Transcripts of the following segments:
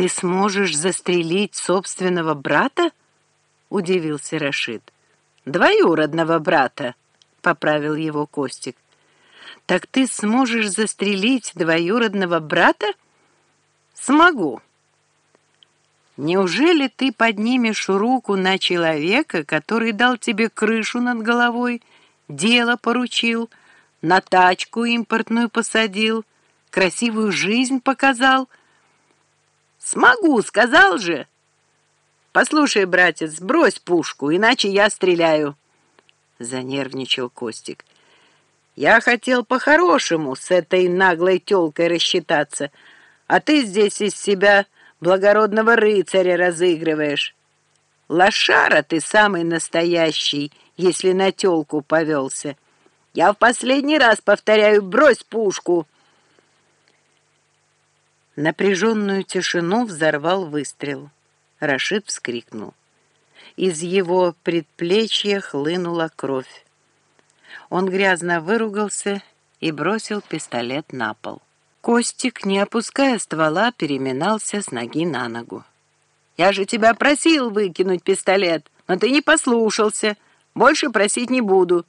«Ты сможешь застрелить собственного брата?» — удивился Рашид. «Двоюродного брата», — поправил его Костик. «Так ты сможешь застрелить двоюродного брата?» «Смогу». «Неужели ты поднимешь руку на человека, который дал тебе крышу над головой, дело поручил, на тачку импортную посадил, красивую жизнь показал?» «Смогу, сказал же!» «Послушай, братец, брось пушку, иначе я стреляю!» Занервничал Костик. «Я хотел по-хорошему с этой наглой тёлкой рассчитаться, а ты здесь из себя благородного рыцаря разыгрываешь. Лошара ты самый настоящий, если на тёлку повелся. Я в последний раз повторяю, брось пушку!» Напряженную тишину взорвал выстрел. Рашид вскрикнул. Из его предплечья хлынула кровь. Он грязно выругался и бросил пистолет на пол. Костик, не опуская ствола, переминался с ноги на ногу. «Я же тебя просил выкинуть пистолет, но ты не послушался. Больше просить не буду.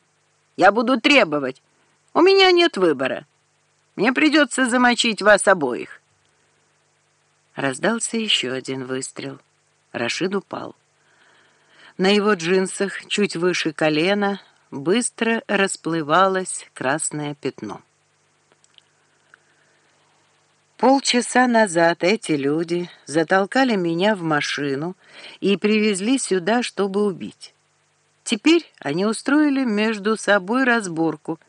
Я буду требовать. У меня нет выбора. Мне придется замочить вас обоих». Раздался еще один выстрел. Рашид упал. На его джинсах, чуть выше колена, быстро расплывалось красное пятно. Полчаса назад эти люди затолкали меня в машину и привезли сюда, чтобы убить. Теперь они устроили между собой разборку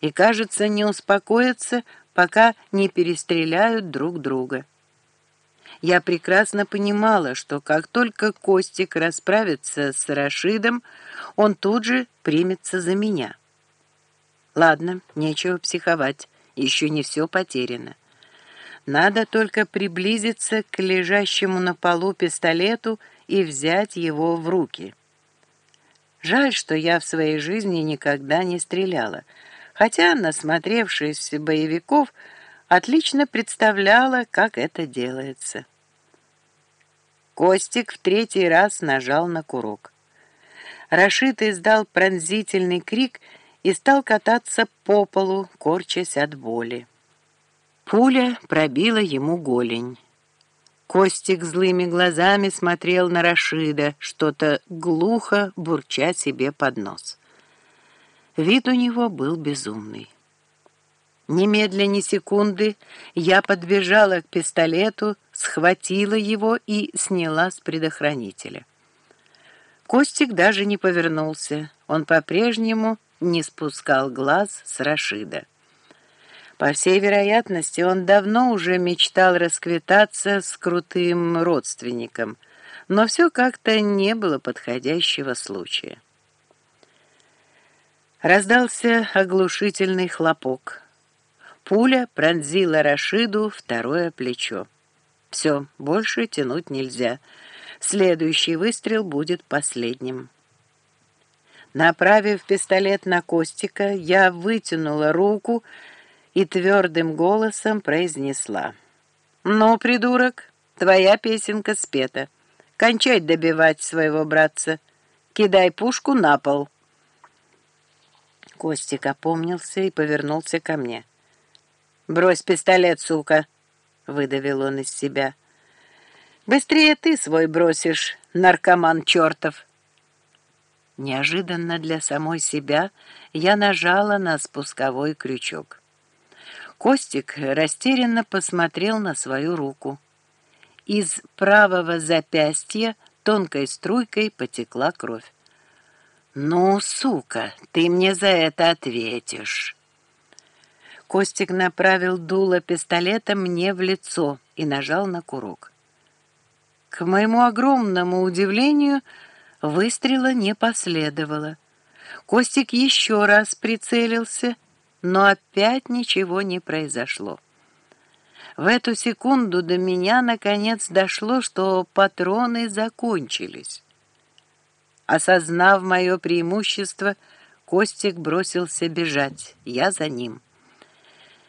и, кажется, не успокоятся, пока не перестреляют друг друга. Я прекрасно понимала, что как только Костик расправится с Рашидом, он тут же примется за меня. Ладно, нечего психовать, еще не все потеряно. Надо только приблизиться к лежащему на полу пистолету и взять его в руки. Жаль, что я в своей жизни никогда не стреляла, хотя, насмотревшись боевиков, отлично представляла, как это делается. Костик в третий раз нажал на курок. Рашид издал пронзительный крик и стал кататься по полу, корчась от боли. Пуля пробила ему голень. Костик злыми глазами смотрел на Рашида, что-то глухо бурча себе под нос. Вид у него был безумный. Немедля ни секунды я подбежала к пистолету, схватила его и сняла с предохранителя. Костик даже не повернулся, он по-прежнему не спускал глаз с Рашида. По всей вероятности, он давно уже мечтал расквитаться с крутым родственником, но все как-то не было подходящего случая. Раздался оглушительный хлопок. Пуля пронзила Рашиду второе плечо. Все, больше тянуть нельзя. Следующий выстрел будет последним. Направив пистолет на Костика, я вытянула руку и твердым голосом произнесла. «Ну, придурок, твоя песенка спета. Кончай добивать своего братца. Кидай пушку на пол». Костик опомнился и повернулся ко мне. «Брось пистолет, сука!» — выдавил он из себя. «Быстрее ты свой бросишь, наркоман чертов!» Неожиданно для самой себя я нажала на спусковой крючок. Костик растерянно посмотрел на свою руку. Из правого запястья тонкой струйкой потекла кровь. «Ну, сука, ты мне за это ответишь!» Костик направил дуло пистолета мне в лицо и нажал на курок. К моему огромному удивлению, выстрела не последовало. Костик еще раз прицелился, но опять ничего не произошло. В эту секунду до меня наконец дошло, что патроны закончились. Осознав мое преимущество, Костик бросился бежать, я за ним.